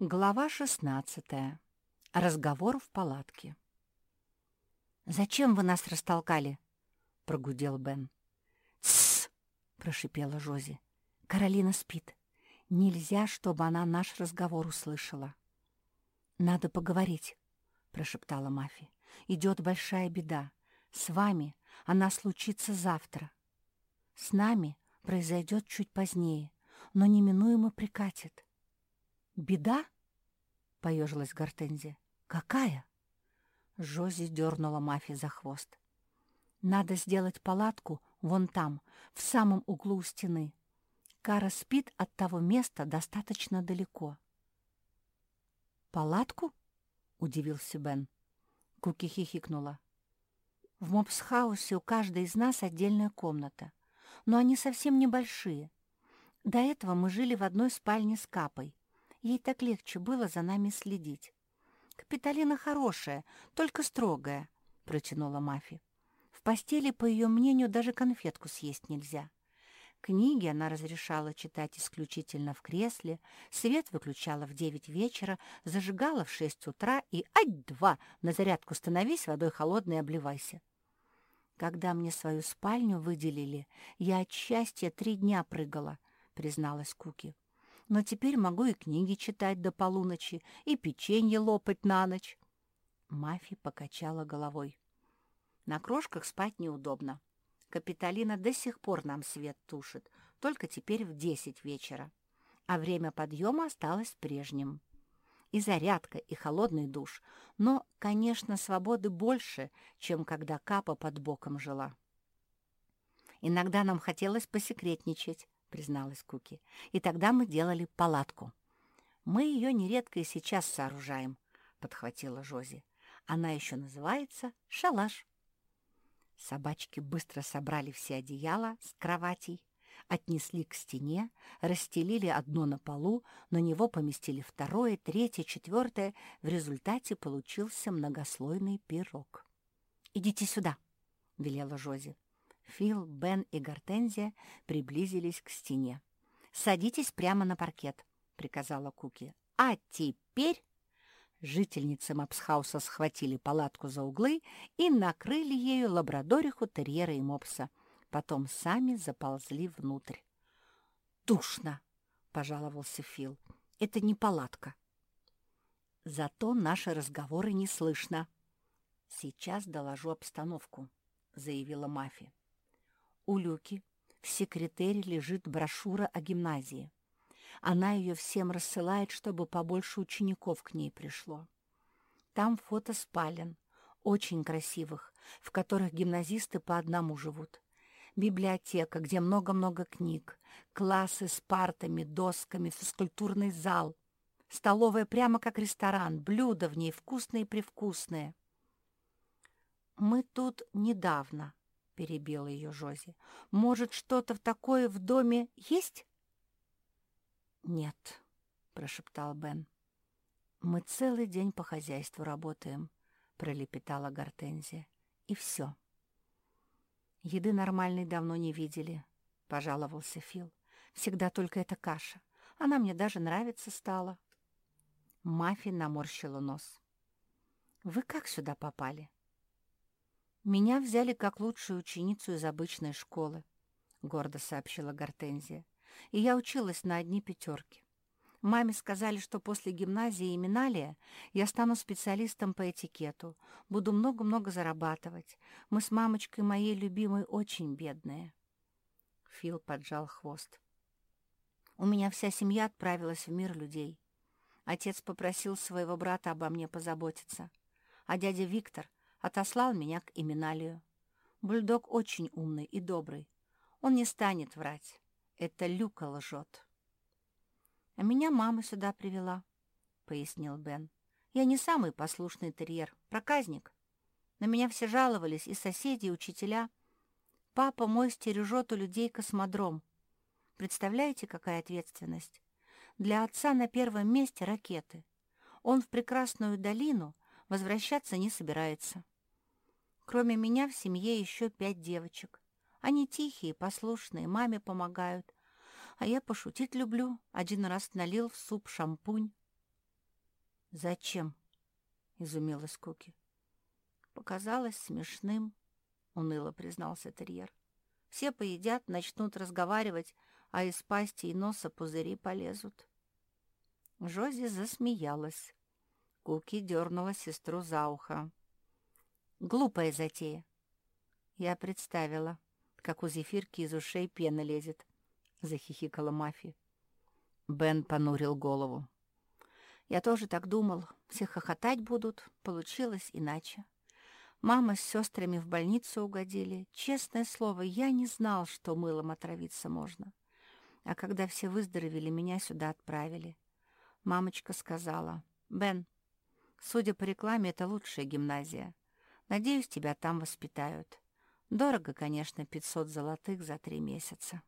Глава 16. Разговор в палатке. «Зачем вы нас растолкали?» — прогудел Бен. «Тссс!» — прошипела Жози. «Каролина спит. Нельзя, чтобы она наш разговор услышала». «Надо поговорить», — прошептала Мафи. «Идет большая беда. С вами она случится завтра. С нами произойдет чуть позднее, но неминуемо прикатит». «Беда?» — поежилась Гортензия. «Какая?» Жози дернула Мафи за хвост. «Надо сделать палатку вон там, в самом углу у стены. Кара спит от того места достаточно далеко». «Палатку?» — удивился Бен. Куки хихикнула. «В мопсхаусе у каждой из нас отдельная комната, но они совсем небольшие. До этого мы жили в одной спальне с Капой. Ей так легче было за нами следить. «Капиталина хорошая, только строгая», — протянула Мафи. «В постели, по ее мнению, даже конфетку съесть нельзя». Книги она разрешала читать исключительно в кресле, свет выключала в девять вечера, зажигала в шесть утра и «Ать-два! На зарядку становись, водой холодной обливайся». Когда мне свою спальню выделили, я от счастья три дня прыгала, призналась Куки но теперь могу и книги читать до полуночи, и печенье лопать на ночь. Мафи покачала головой. На крошках спать неудобно. Капиталина до сих пор нам свет тушит, только теперь в десять вечера. А время подъема осталось прежним. И зарядка, и холодный душ. Но, конечно, свободы больше, чем когда Капа под боком жила. Иногда нам хотелось посекретничать, — призналась Куки. «И тогда мы делали палатку». «Мы ее нередко и сейчас сооружаем», — подхватила Жози. «Она еще называется шалаш». Собачки быстро собрали все одеяла с кроватей, отнесли к стене, расстелили одно на полу, на него поместили второе, третье, четвертое. В результате получился многослойный пирог. «Идите сюда», — велела Жози. Фил, Бен и Гортензия приблизились к стене. «Садитесь прямо на паркет», — приказала Куки. «А теперь...» Жительницы Мопсхауса схватили палатку за углы и накрыли ею лабрадориху, терьера и мопса. Потом сами заползли внутрь. «Душно!» — пожаловался Фил. «Это не палатка». «Зато наши разговоры не слышно». «Сейчас доложу обстановку», — заявила Мафи. У Люки в секретаре лежит брошюра о гимназии. Она ее всем рассылает, чтобы побольше учеников к ней пришло. Там фото спален, очень красивых, в которых гимназисты по одному живут. Библиотека, где много-много книг, классы с партами, досками, физкультурный зал. Столовая прямо как ресторан, блюда в ней вкусные-привкусные. «Мы тут недавно», перебила ее Жози. «Может, что-то в такое в доме есть?» «Нет», — прошептал Бен. «Мы целый день по хозяйству работаем», — пролепетала Гортензия. «И все». «Еды нормальной давно не видели», — пожаловался Фил. «Всегда только эта каша. Она мне даже нравится стала». Мафи наморщила нос. «Вы как сюда попали?» «Меня взяли как лучшую ученицу из обычной школы», — гордо сообщила Гортензия. «И я училась на одни пятерки. Маме сказали, что после гимназии и Миналия я стану специалистом по этикету, буду много-много зарабатывать. Мы с мамочкой моей любимой очень бедные». Фил поджал хвост. «У меня вся семья отправилась в мир людей. Отец попросил своего брата обо мне позаботиться, а дядя Виктор отослал меня к Иминалию. Бульдог очень умный и добрый. Он не станет врать. Это Люка лжет. «А меня мама сюда привела», — пояснил Бен. «Я не самый послушный терьер, проказник. На меня все жаловались, и соседи, и учителя. Папа мой стережет у людей космодром. Представляете, какая ответственность? Для отца на первом месте ракеты. Он в прекрасную долину возвращаться не собирается. Кроме меня в семье еще пять девочек. Они тихие, послушные, маме помогают. А я пошутить люблю. Один раз налил в суп шампунь. «Зачем?» — изумилась Куки. «Показалось смешным», — уныло признался терьер. «Все поедят, начнут разговаривать, а из пасти и носа пузыри полезут». Жози засмеялась. Куки дернула сестру за ухо. «Глупая затея!» Я представила, как у зефирки из ушей пена лезет, — захихикала Мафи. Бен понурил голову. Я тоже так думал. Все хохотать будут. Получилось иначе. Мама с сестрами в больницу угодили. Честное слово, я не знал, что мылом отравиться можно. А когда все выздоровели, меня сюда отправили. Мамочка сказала, «Бен, судя по рекламе, это лучшая гимназия. Надеюсь, тебя там воспитают. Дорого, конечно, 500 золотых за три месяца».